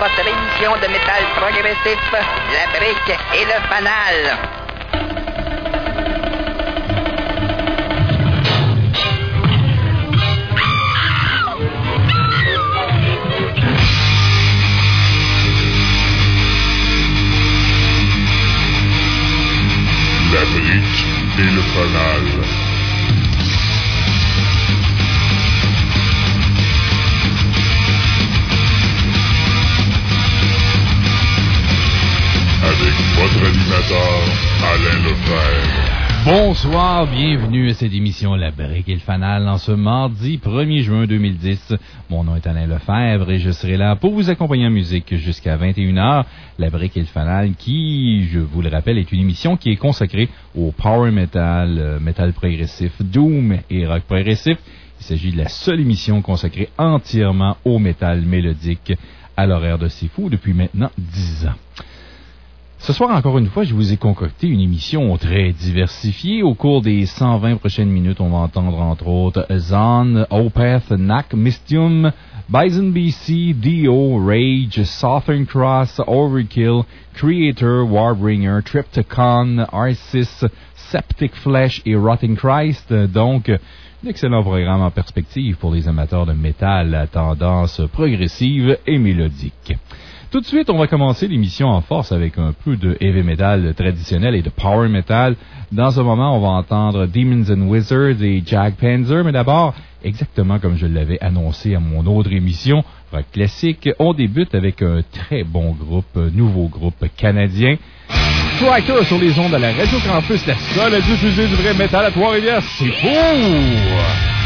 votre émission de métal progressif, la brique et le fanal. La brique et le fanal. Bonsoir, bienvenue à cette émission La Brique et le Fanal en ce mardi 1er juin 2010. Mon nom est Alain Lefebvre et je serai là pour vous accompagner en musique jusqu'à 21h. La Brique et le Fanal qui, je vous le rappelle, est une émission qui est consacrée au power metal, euh, metal progressif, doom et rock progressif. Il s'agit de la seule émission consacrée entièrement au métal mélodique à l'horaire de Fou depuis maintenant 10 ans. Ce soir, encore une fois, je vous ai concocté une émission très diversifiée. Au cours des 120 prochaines minutes, on va entendre entre autres Zon, Opeth, Nak, Mystium, Bison BC, Dio, Rage, Southern Cross, Overkill, Creator, Warbringer, Tripticon, Arcis, Septic Flesh et Rotting Christ. Donc, un excellent programme en perspective pour les amateurs de métal à tendance progressive et mélodique. Tout de suite, on va commencer l'émission en force avec un peu de heavy metal traditionnel et de power metal. Dans ce moment, on va entendre Demons and Wizards et Jack Panzer, mais d'abord, exactement comme je l'avais annoncé à mon autre émission, rock classique, on débute avec un très bon groupe, nouveau groupe canadien. Striker sur les ondes à la Radio Campus, la seule à diffuser du vrai métal à Trois-Rivières, c'est!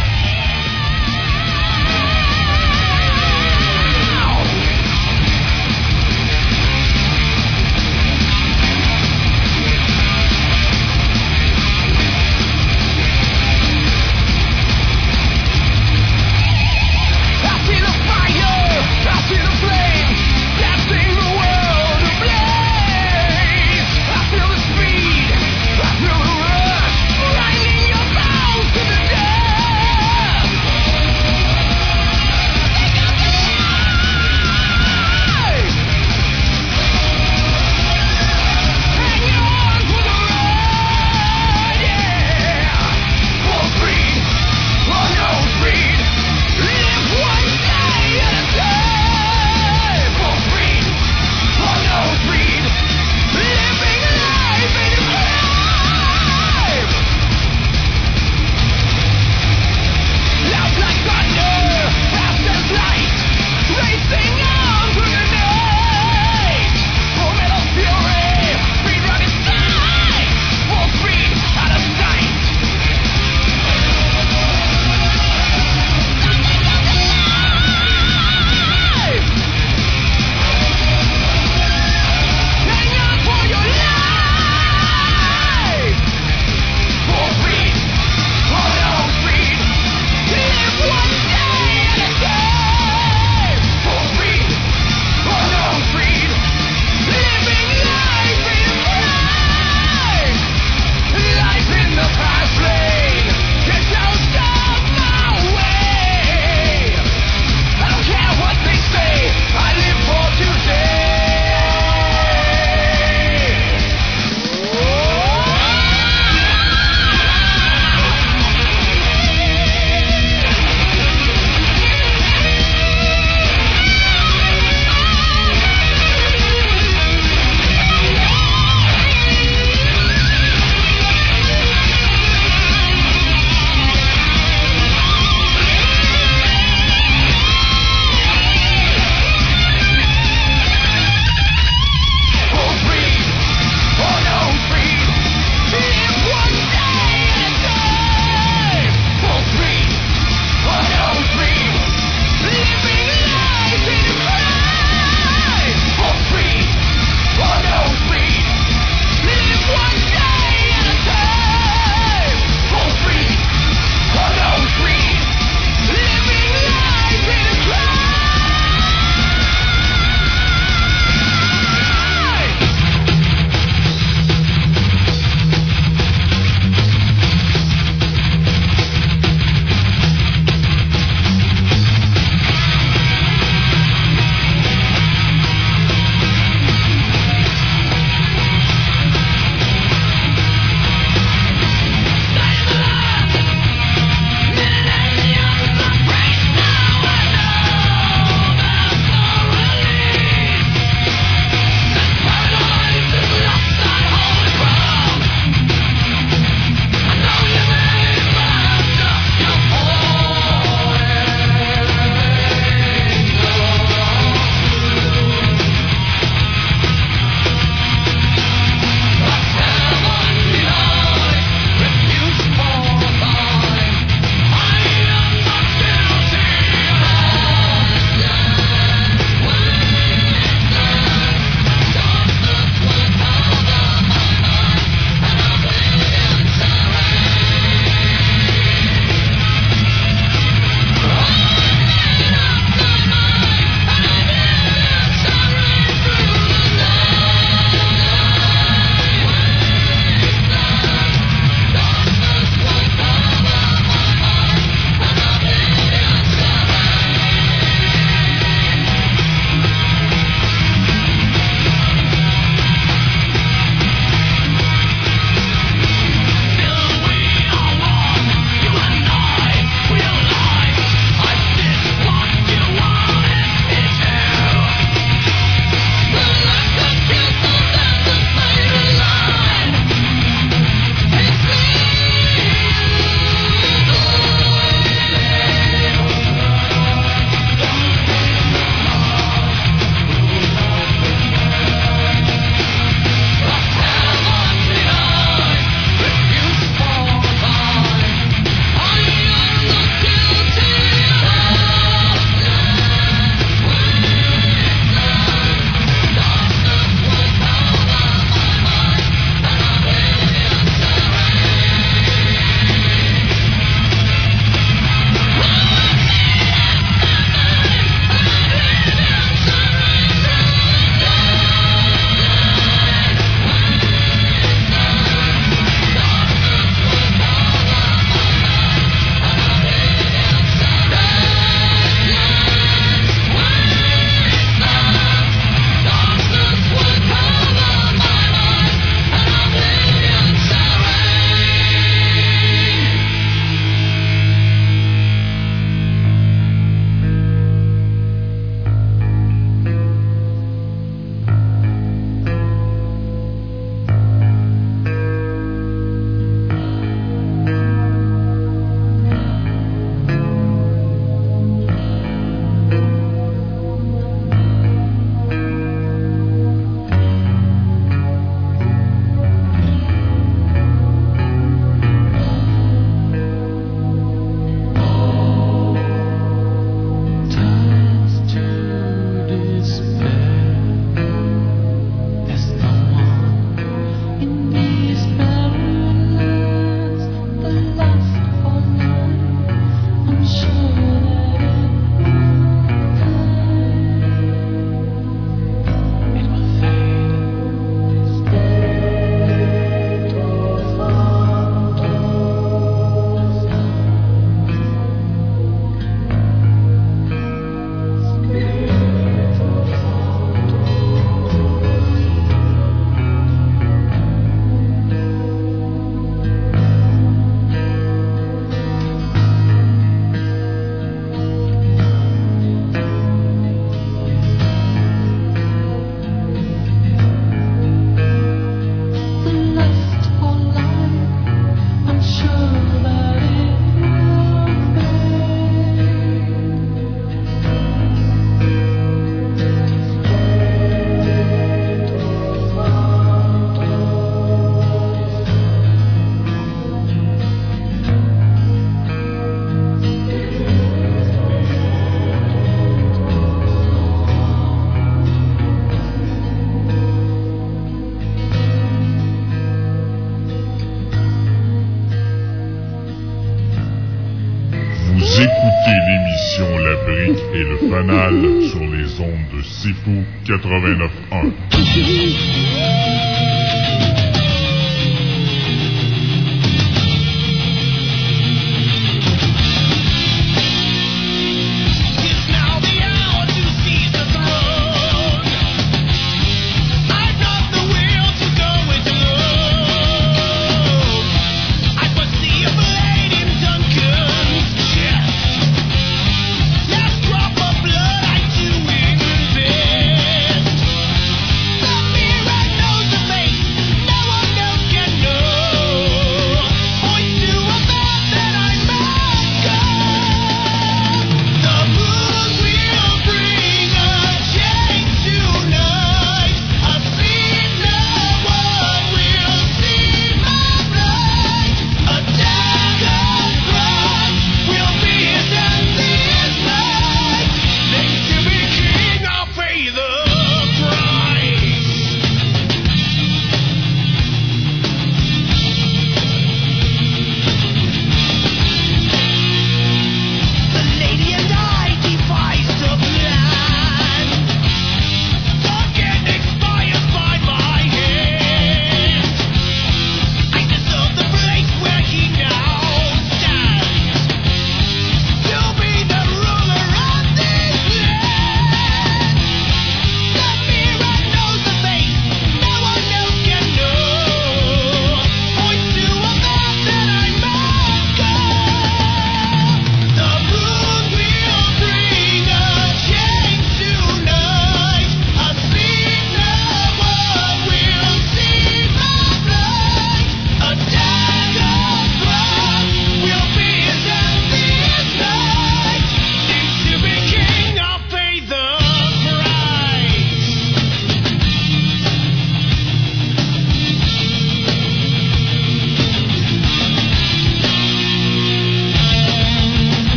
Sur les ondes de Sifu 89.1.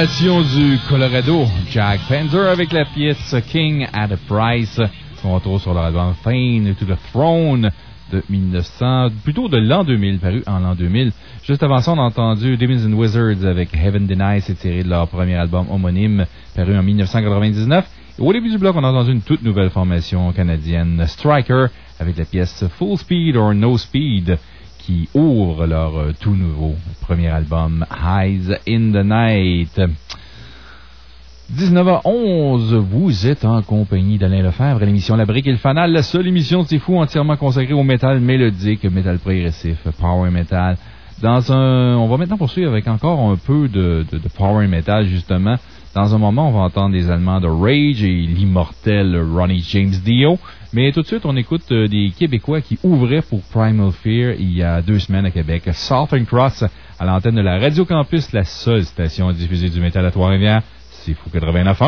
formation du Colorado, Jack Panzer avec la pièce King at a Price, qu'on retrouve sur leur album Fane to the Throne de 1900, plutôt de l'an 2000, paru en l'an 2000. Juste avant ça, on a entendu Demons and Wizards avec Heaven Denies, c'est tiré de leur premier album homonyme, paru en 1999. Et au début du bloc, on a entendu une toute nouvelle formation canadienne, Striker, avec la pièce Full Speed or No Speed, qui ouvre leur euh, tout nouveau premier album, Highs in the Night. 19h11, vous êtes en compagnie d'Alain Lefebvre l'émission La Brique et le Fanal, la seule émission de Fou entièrement consacrée au métal mélodique, métal progressif, power metal. Dans un, on va maintenant poursuivre avec encore un peu de, de, de power metal justement. Dans un moment, on va entendre les Allemands de Rage et l'immortel Ronnie James Dio. Mais tout de suite, on écoute euh, des Québécois qui ouvraient pour Primal Fear il y a deux semaines à Québec. Southern Cross à l'antenne de la Radio Campus, la seule station à diffuser du métal à Trois-Rivières. C'est fou 89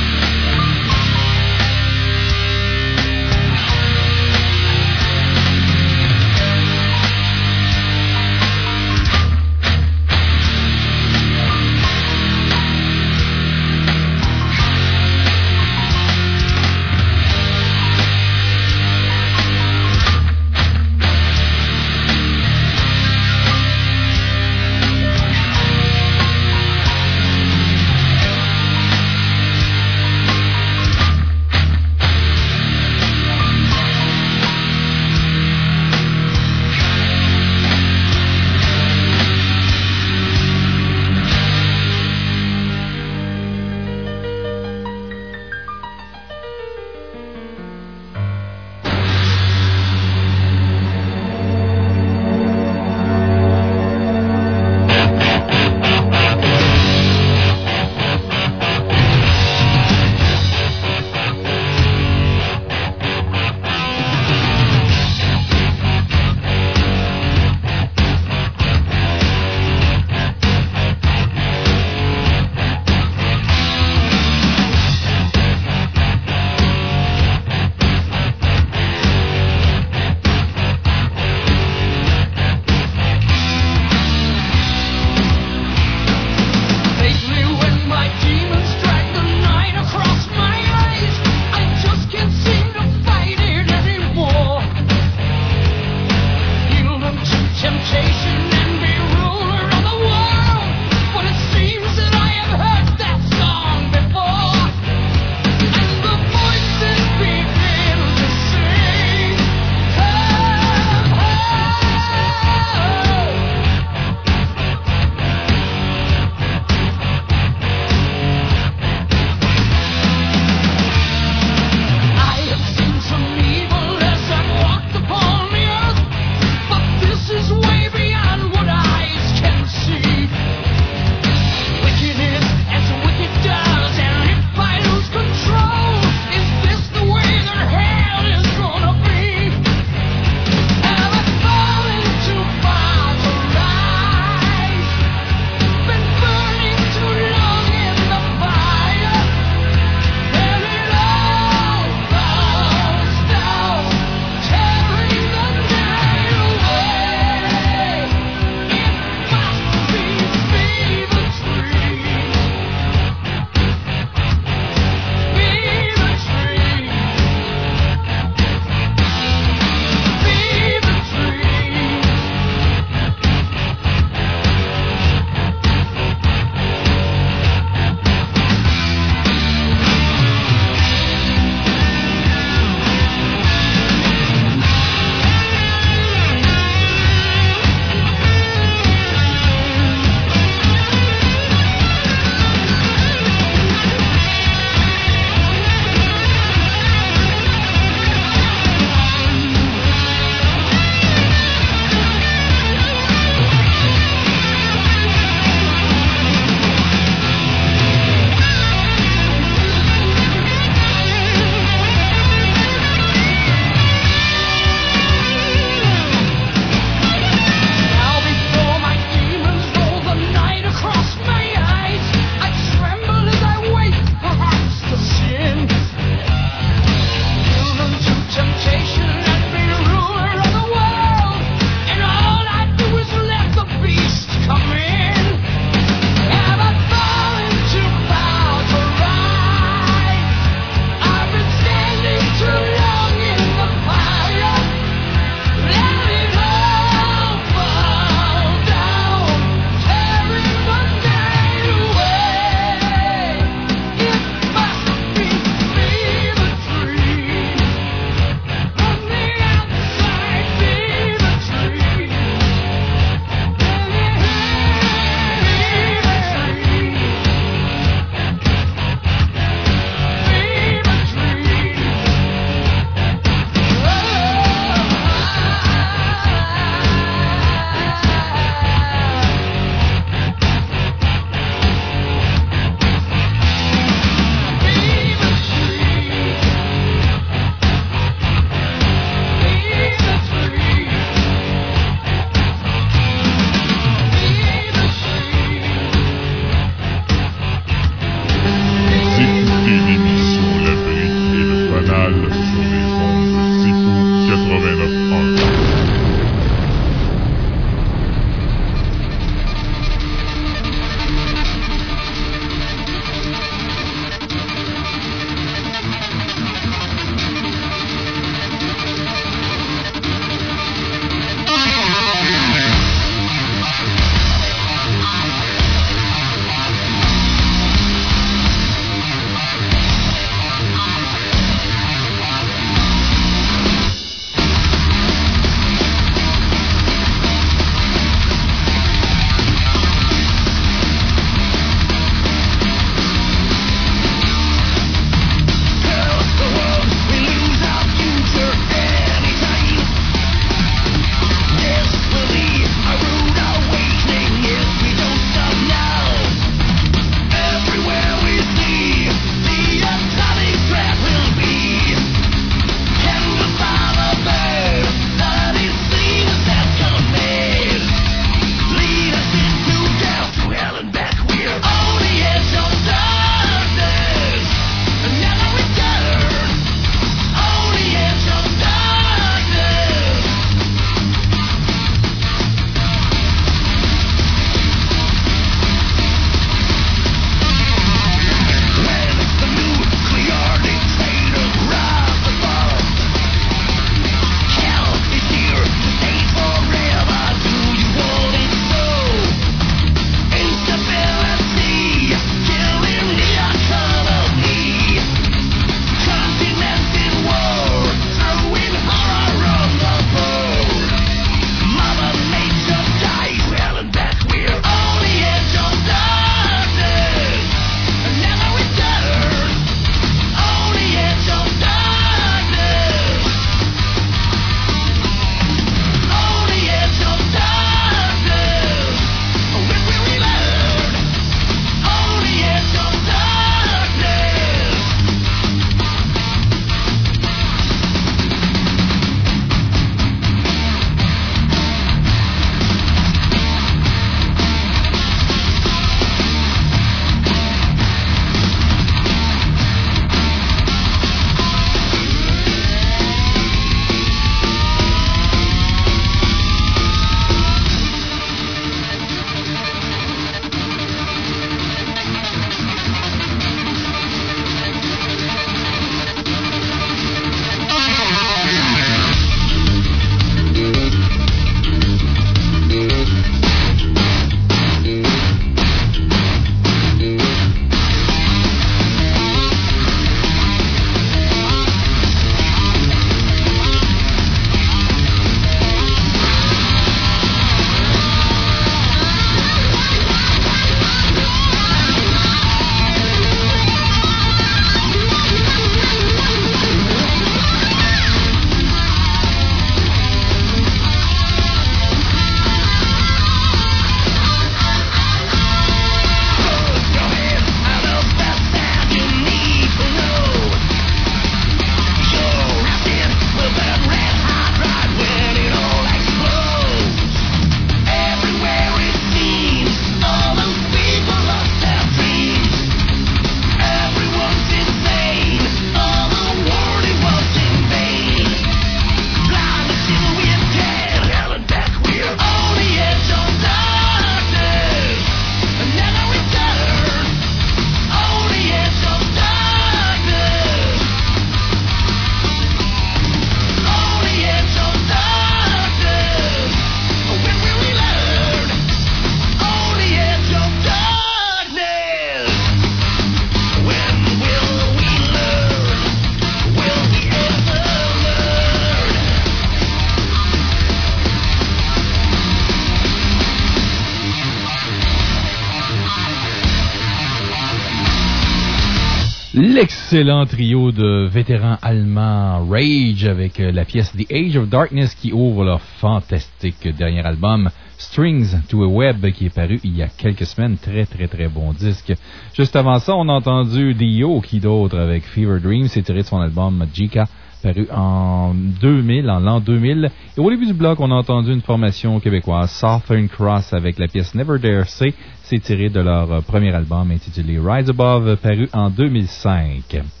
L'excellent trio de vétérans allemands Rage avec euh, la pièce The Age of Darkness qui ouvre leur fantastique dernier album Strings to a Web qui est paru il y a quelques semaines. Très très très bon disque. Juste avant ça, on a entendu Dio qui d'autre avec Fever Dream. C'est tiré de son album Magica paru en 2000, en l'an 2000. Et au début du bloc, on a entendu une formation québécoise, Southern Cross, avec la pièce Never Dare Say. C'est tiré de leur euh, premier album intitulé Rise Above, paru en 2005.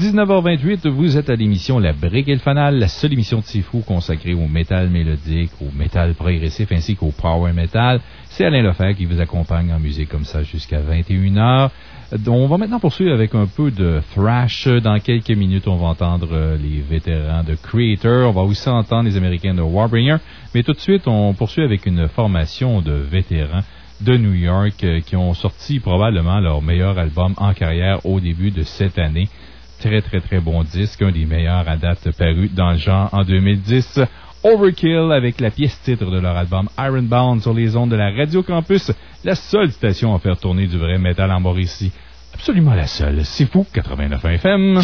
19h28, vous êtes à l'émission La Brique et le Fanal, la seule émission de Sifu consacrée au métal mélodique, au métal progressif ainsi qu'au power metal. C'est Alain Lefebvre qui vous accompagne en musique comme ça jusqu'à 21h. On va maintenant poursuivre avec un peu de thrash. Dans quelques minutes, on va entendre euh, les vétérans de Creator. On va aussi entendre les Américains de Warbringer. Mais tout de suite, on poursuit avec une formation de vétérans de New York euh, qui ont sorti probablement leur meilleur album en carrière au début de cette année très, très, très bon disque, un des meilleurs à date paru dans le genre en 2010. Overkill avec la pièce titre de leur album Ironbound sur les ondes de la Radio Campus, la seule station à faire tourner du vrai métal en Mauricie. Absolument la seule. C'est fou, 89 FM.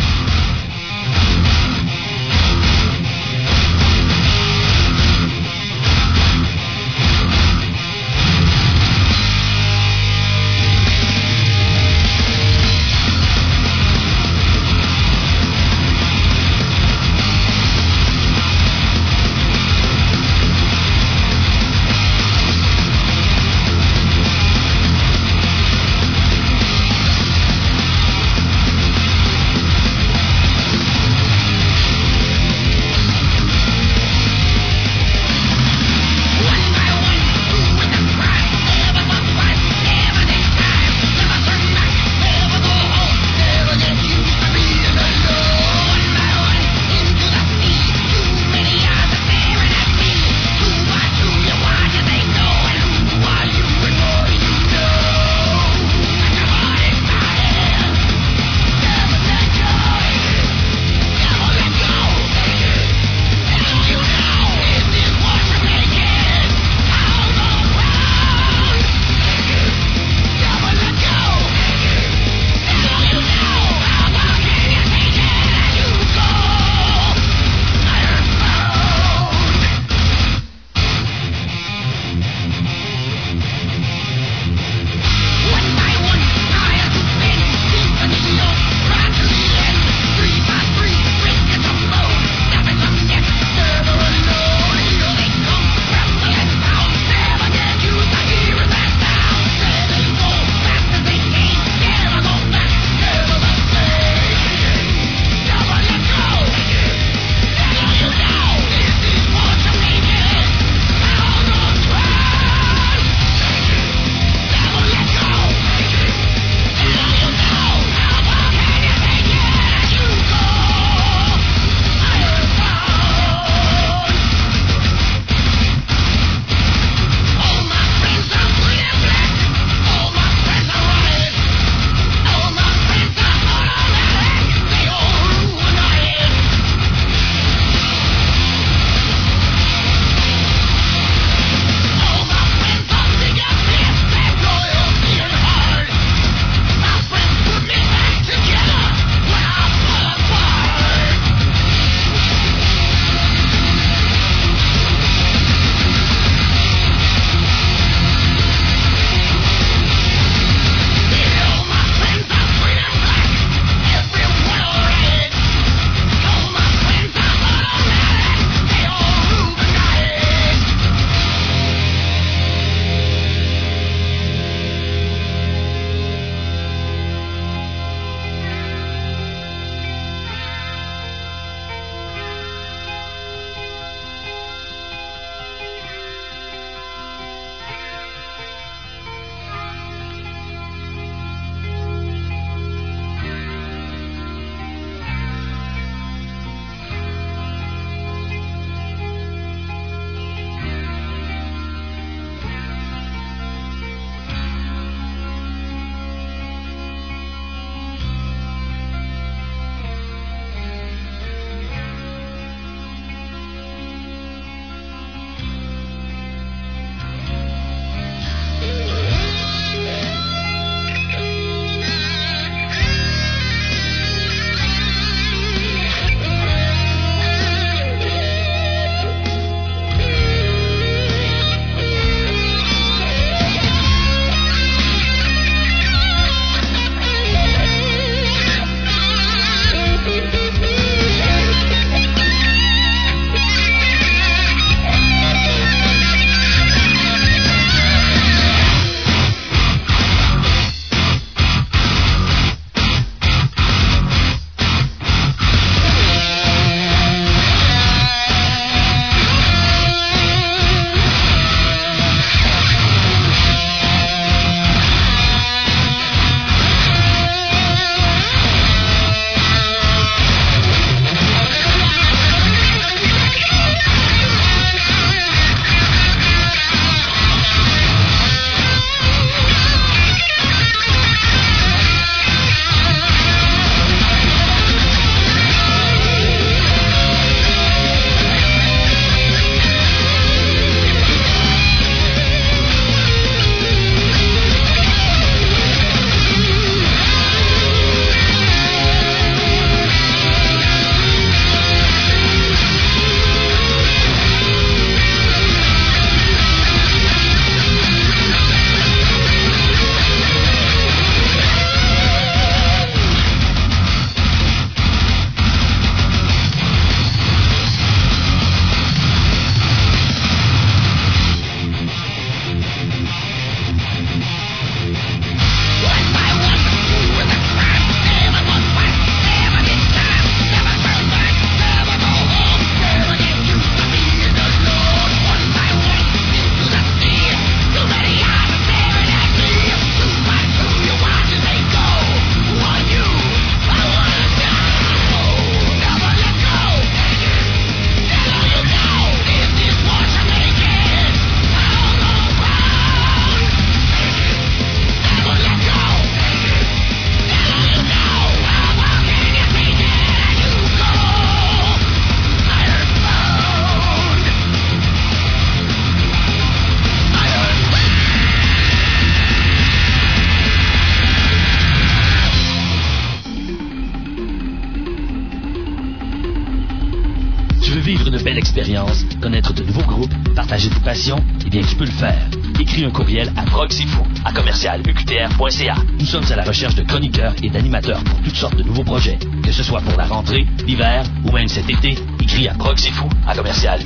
Nous sommes à la recherche de chroniqueurs et d'animateurs pour toutes sortes de nouveaux projets. Que ce soit pour la rentrée, l'hiver ou même cet été, écris à proxifou à commercial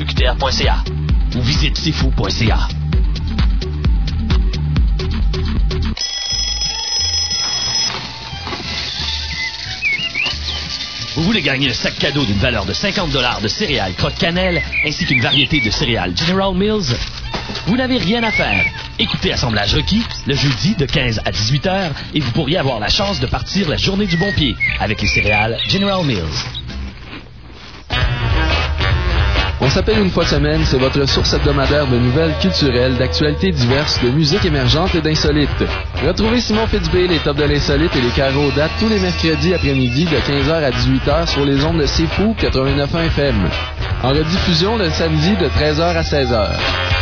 ou visite sifou.ca. Vous voulez gagner un sac cadeau d'une valeur de 50 de céréales crotte-cannelle ainsi qu'une variété de céréales General Mills? Vous n'avez rien à faire. Écoutez Assemblage requis le jeudi de 15 à 18 heures et vous pourriez avoir la chance de partir la journée du bon pied avec les céréales General Mills. On s'appelle une fois semaine, c'est votre source hebdomadaire de nouvelles culturelles, d'actualités diverses, de musique émergente et d'insolites. Retrouvez Simon Fitzbé, les tops de l'insolite et les carreaux dates tous les mercredis après-midi de 15h à 18h sur les ondes de C'est Fou 89.1 FM. En rediffusion le samedi de 13h à 16h.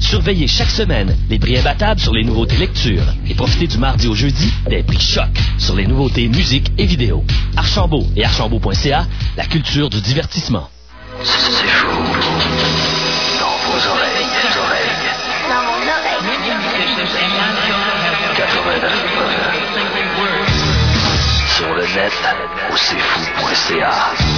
Surveillez chaque semaine les prix imbattables sur les nouveautés lecture et profitez du mardi au jeudi des prix choc sur les nouveautés musique et vidéo. Archambault et archambault.ca, la culture du divertissement. C'est fou. Dans vos oreilles, oreilles. Dans mon oreille. 89 Sur le net, au cfou.ca. Atheist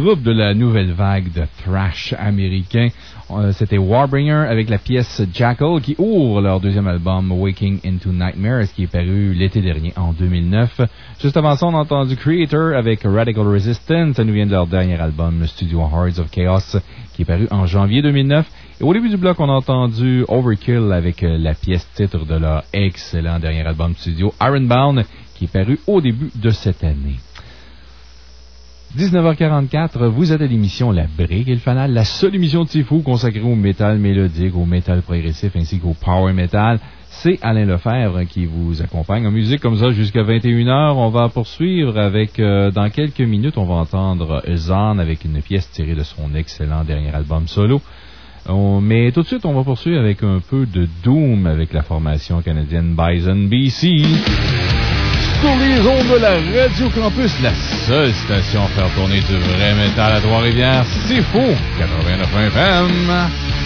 groupe de la nouvelle vague de thrash américain. Euh, C'était Warbringer avec la pièce Jackal qui ouvre leur deuxième album Waking into Nightmares qui est paru l'été dernier en 2009. Juste avant ça, on a entendu Creator avec Radical Resistance. Ça nous vient de leur dernier album Studio Hearts of Chaos qui est paru en janvier 2009. Et au début du bloc, on a entendu Overkill avec euh, la pièce titre de leur excellent dernier album studio Ironbound qui est paru au début de cette année. 19h44, vous êtes à l'émission La Brique et le Fanal, la seule émission de Tifou consacrée au métal mélodique, au métal progressif ainsi qu'au power metal. C'est Alain Lefebvre qui vous accompagne en musique comme ça jusqu'à 21h. On va poursuivre avec, euh, dans quelques minutes, on va entendre Zan avec une pièce tirée de son excellent dernier album solo. Mais tout de suite, on va poursuivre avec un peu de Doom avec la formation canadienne Bison BC. Sur les de la Radio Campus, la seule station à faire tourner du vrai métal à Trois-Rivières, c'est faux, 89 FM.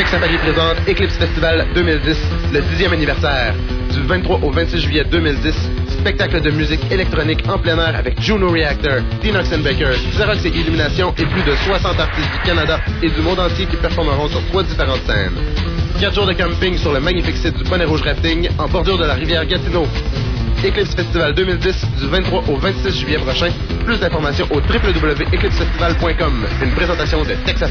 Texas Paris présente Eclipse Festival 2010, le 10e anniversaire. Du 23 au 26 juillet 2010, spectacle de musique électronique en plein air avec Juno Reactor, Dinox Baker, Xerox et Illumination et plus de 60 artistes du Canada et du monde entier qui performeront sur trois différentes scènes. 4 jours de camping sur le magnifique site du Bonnet Rouge Rafting en bordure de la rivière Gatineau. Eclipse Festival 2010 du 23 au 26 juillet prochain. Plus d'informations au www.eclipsefestival.com. Une présentation de Texas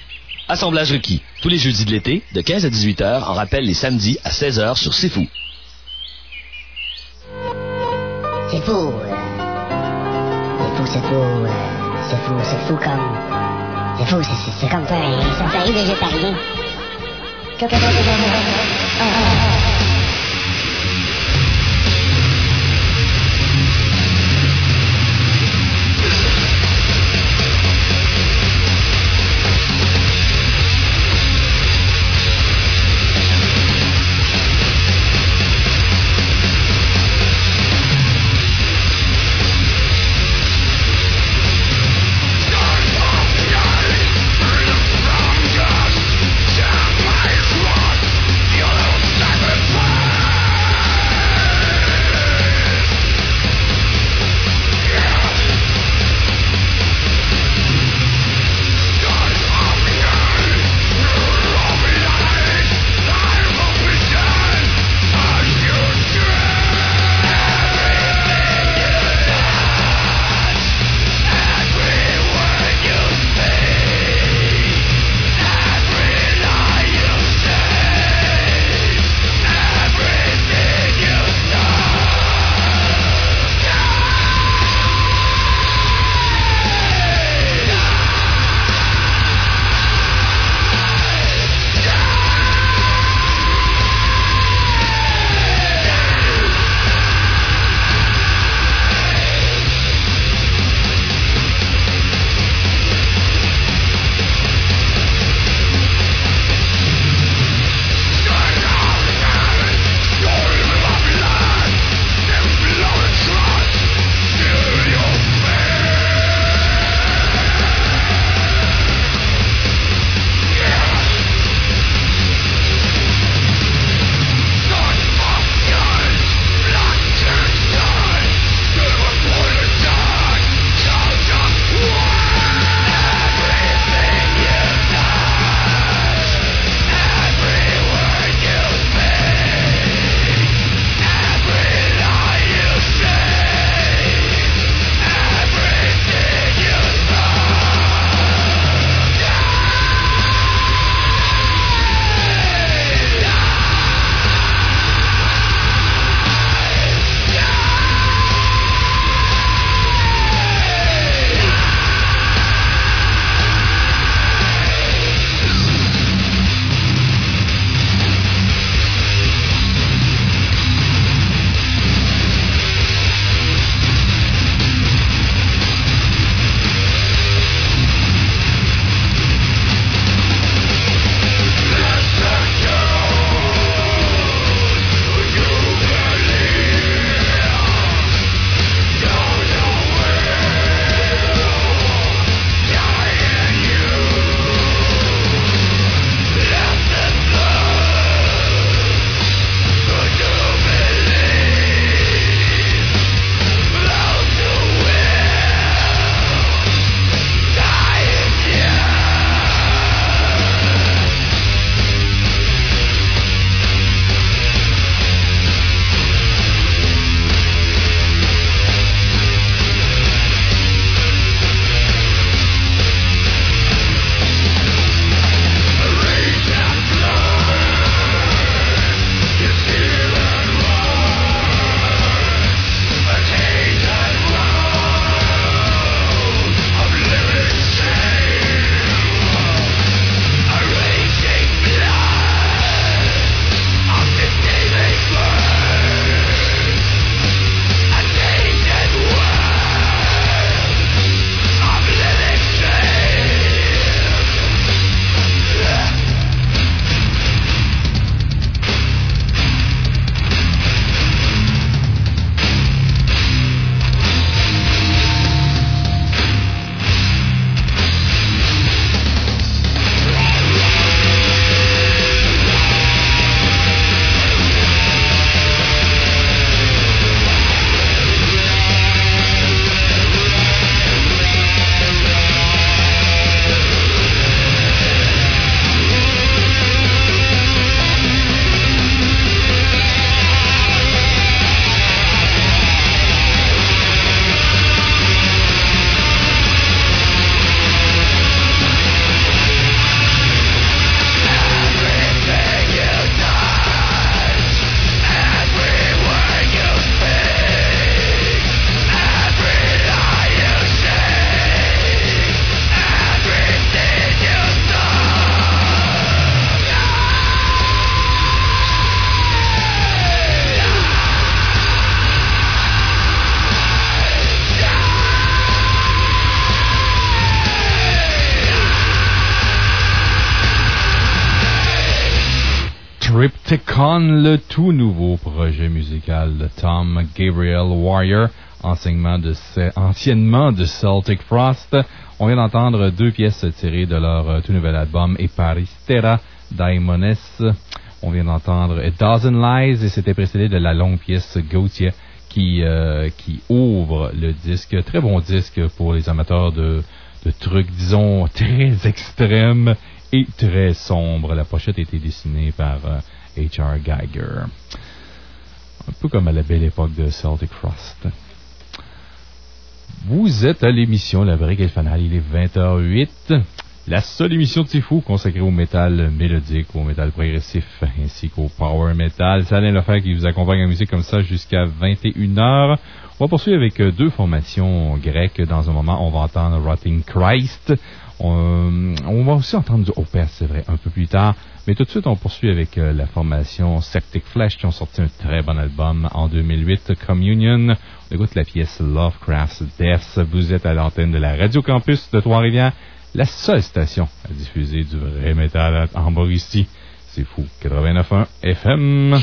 Assemblage requis. Tous les jeudis de l'été, de 15 à 18 heures, en rappel les samedis à 16 heures sur C'est Fou. C'est fou. C'est fou, c'est fou. C'est fou, c'est fou comme. C'est fou, c'est- c'est c'est comme toi, un safari végétarien. Le tout nouveau projet musical de Tom Gabriel Warrior, enseignement de, anciennement de Celtic Frost. On vient d'entendre deux pièces tirées de leur euh, tout nouvel album Eparistera Daimones. On vient d'entendre A Dozen Lies et c'était précédé de la longue pièce Gautier qui, euh, qui ouvre le disque. Très bon disque pour les amateurs de, de trucs, disons, très extrêmes et très sombres. La pochette a été dessinée par H.R. Geiger. Un peu comme à la belle époque de Celtic Frost. Vous êtes à l'émission La Brique et le Fanal, il est 20h08. La seule émission de C'est Fou consacrée au métal mélodique, au métal progressif, ainsi qu'au power metal. C'est Alain qui vous accompagne en musique comme ça jusqu'à 21h. On va poursuivre avec deux formations grecques. Dans un moment, on va entendre Rotting Christ. On, on va aussi entendre du Opeth, c'est vrai, un peu plus tard. Mais tout de suite, on poursuit avec euh, la formation Septic Flesh qui ont sorti un très bon album en 2008, Communion. On écoute la pièce Lovecraft's Death. Vous êtes à l'antenne de la Radio Campus de Trois-Rivières, la seule station à diffuser du vrai métal en Mauricie. C'est fou. 89.1 FM.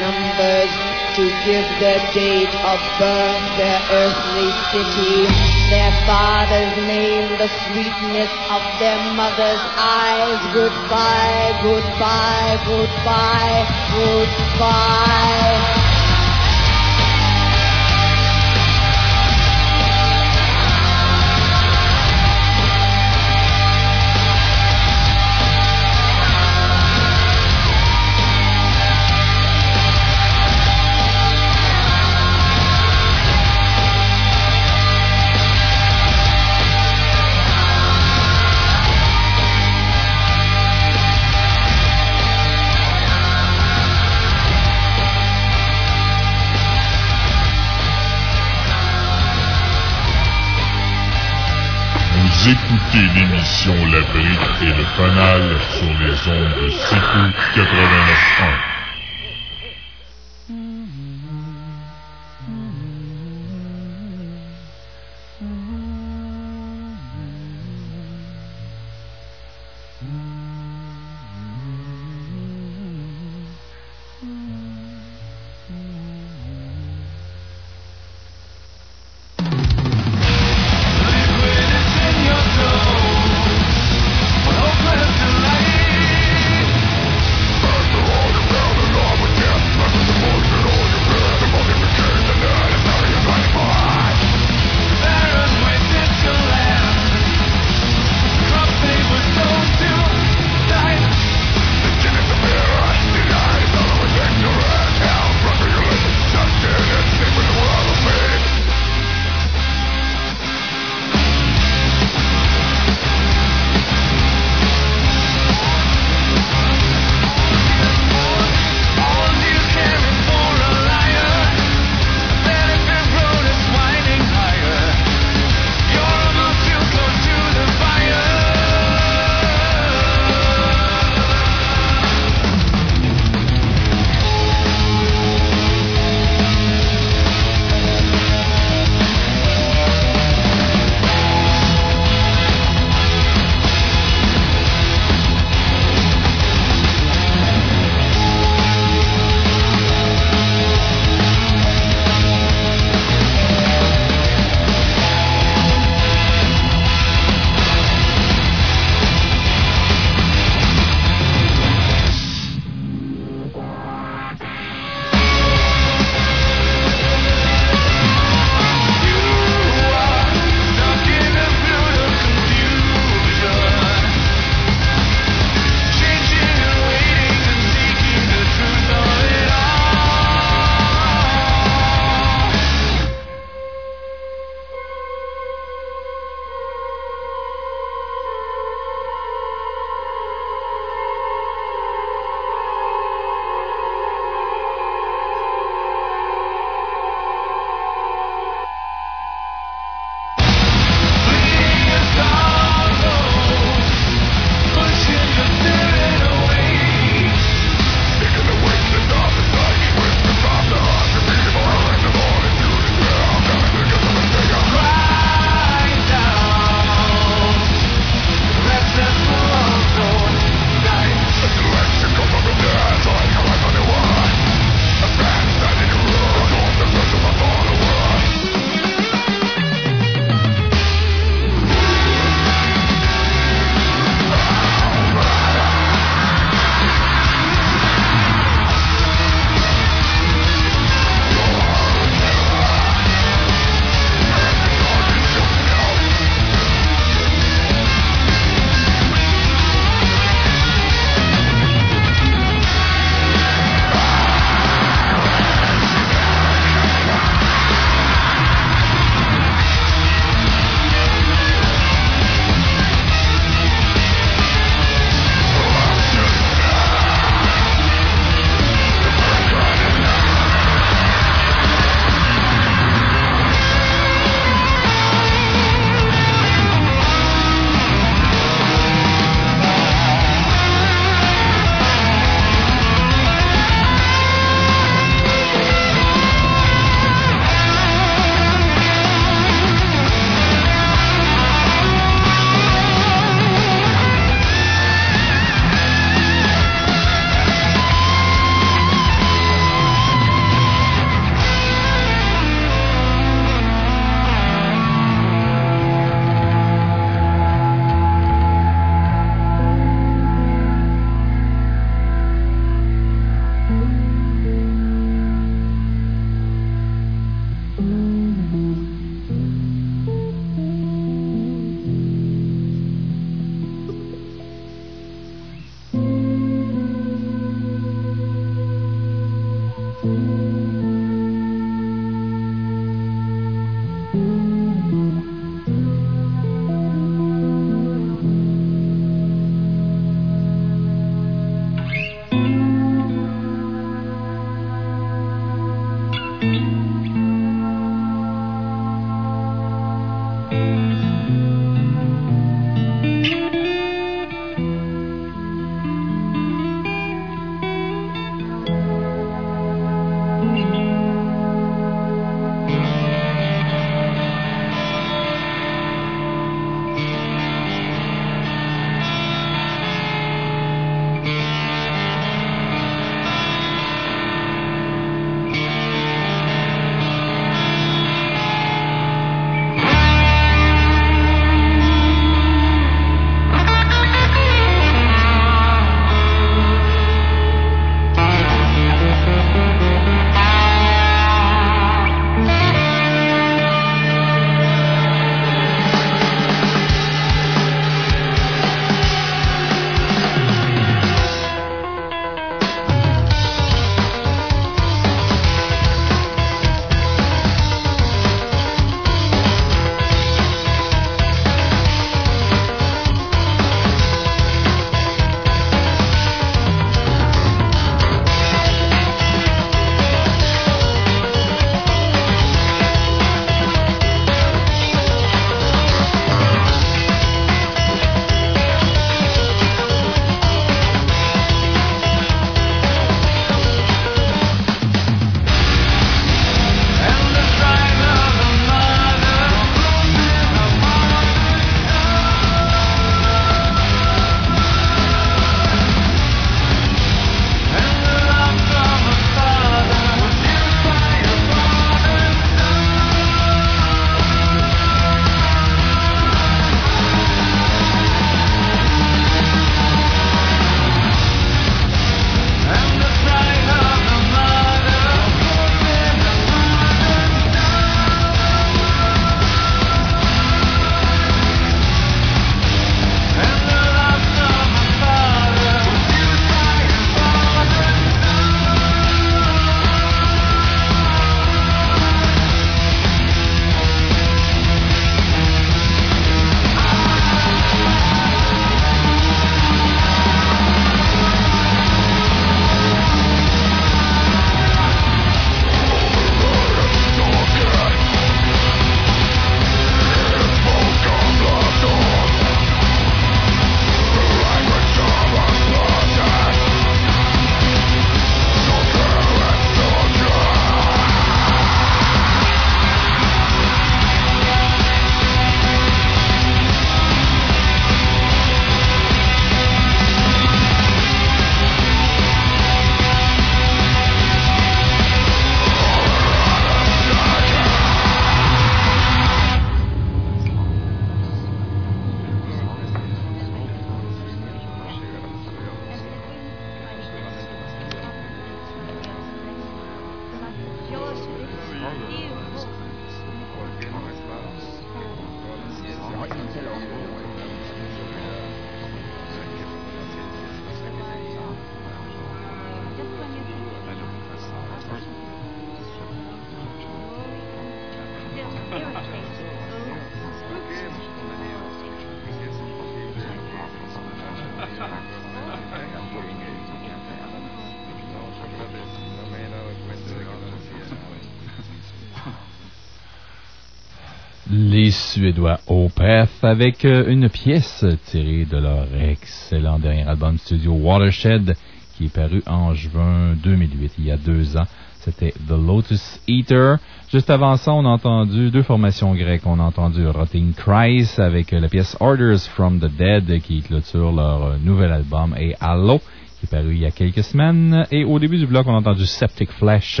Suédois Opeth avec euh, une pièce tirée de leur excellent dernier album studio Watershed qui est paru en juin 2008, il y a deux ans. C'était The Lotus Eater. Juste avant ça, on a entendu deux formations grecques. On a entendu Rotting Christ avec euh, la pièce Orders from the Dead qui clôture leur euh, nouvel album et Allo qui est paru il y a quelques semaines. Et au début du bloc, on a entendu Septic Flesh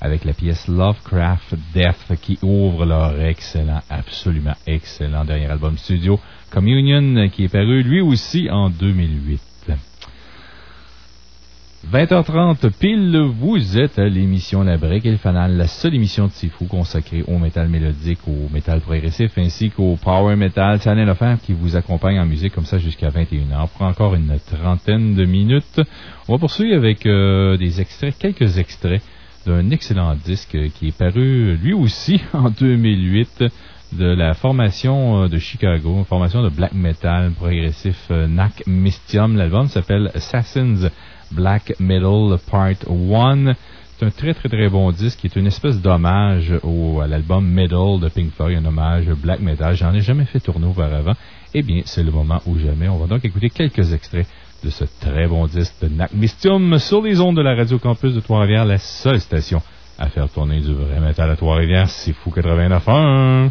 avec la pièce Lovecraft Death qui ouvre leur excellent, absolument excellent dernier album studio Communion qui est paru lui aussi en 2008. 20h30 pile, vous êtes à l'émission La Brique et le Fanal, la seule émission de Sifu consacrée au métal mélodique, au métal progressif ainsi qu'au power metal. C'est Alain Lefebvre qui vous accompagne en musique comme ça jusqu'à 21h pour encore une trentaine de minutes. On va poursuivre avec euh, des extraits, quelques extraits d'un excellent disque qui est paru lui aussi en 2008 de la formation euh, de Chicago, formation de black metal progressif euh, NAC Mystium. L'album s'appelle Assassins Black Metal Part 1. C'est un très très très bon disque qui est une espèce d'hommage à l'album Metal de Pink Floyd, un hommage black metal. J'en ai jamais fait tourner auparavant. Eh bien, c'est le moment ou jamais. On va donc écouter quelques extraits de ce très bon disque de NAC Mystium sur les ondes de la Radio Campus de Trois-Rivières, la seule station à faire tourner du vrai métal à Trois-Rivières. C'est fou 89.1.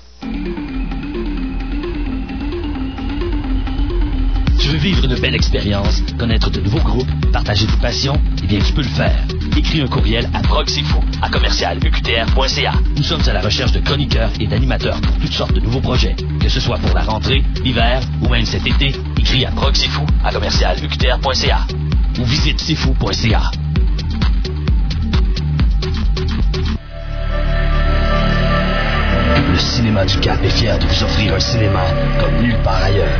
Tu veux vivre une belle expérience, connaître de nouveaux groupes, partager tes passions? Eh bien, tu peux le faire. Écris un courriel à proxifou à commercialuqtr.ca. Nous sommes à la recherche de chroniqueurs et d'animateurs pour toutes sortes de nouveaux projets. Que ce soit pour la rentrée, l'hiver ou même cet été, écris à proxifou à commercialuqtr.ca ou visite sifou.ca. Le cinéma du Cap est fier de vous offrir un cinéma comme nulle part ailleurs,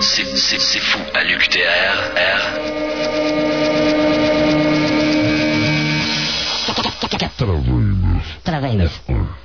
C'est, c'est, c'est fou à l'UQTR. R. 89.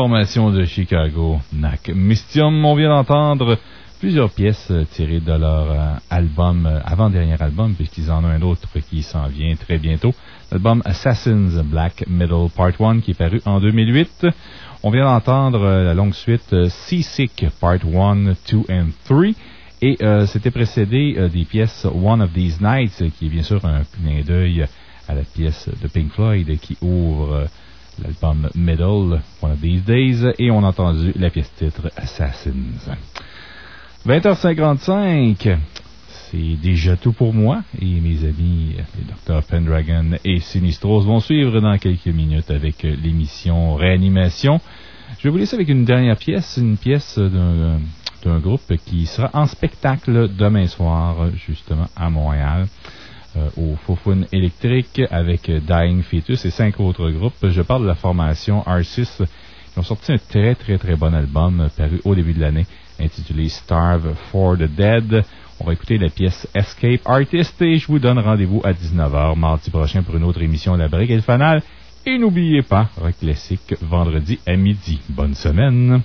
Formation de Chicago, NAC Mystium. On vient d'entendre plusieurs pièces euh, tirées de leur euh, album, euh, avant-dernier album, puisqu'ils en ont un autre qui s'en vient très bientôt. L'album Assassins Black Metal Part 1 qui est paru en 2008. On vient d'entendre la longue suite Seasick Part 1, 2 and 3. Et c'était précédé des pièces One of These Nights, qui est bien sûr un clin d'œil à la pièce de Pink Floyd qui ouvre l'album Middle, One of These Days, et on a entendu la pièce titre Assassins. 20h55, c'est déjà tout pour moi, et mes amis, les Dr. Pendragon et Sinistros vont suivre dans quelques minutes avec l'émission Réanimation. Je vais vous laisser avec une dernière pièce, une pièce d'un groupe qui sera en spectacle demain soir, justement, à Montréal, au Fofun électrique avec euh, Dying Fetus et cinq autres groupes. Je parle de la formation R6 qui ont sorti un très très très bon album euh, paru au début de l'année intitulé Starve for the Dead. On va écouter la pièce Escape Artist et je vous donne rendez-vous à 19h mardi prochain pour une autre émission de la Brique et le Fanal. Et n'oubliez pas, Rock Classique vendredi à midi. Bonne semaine!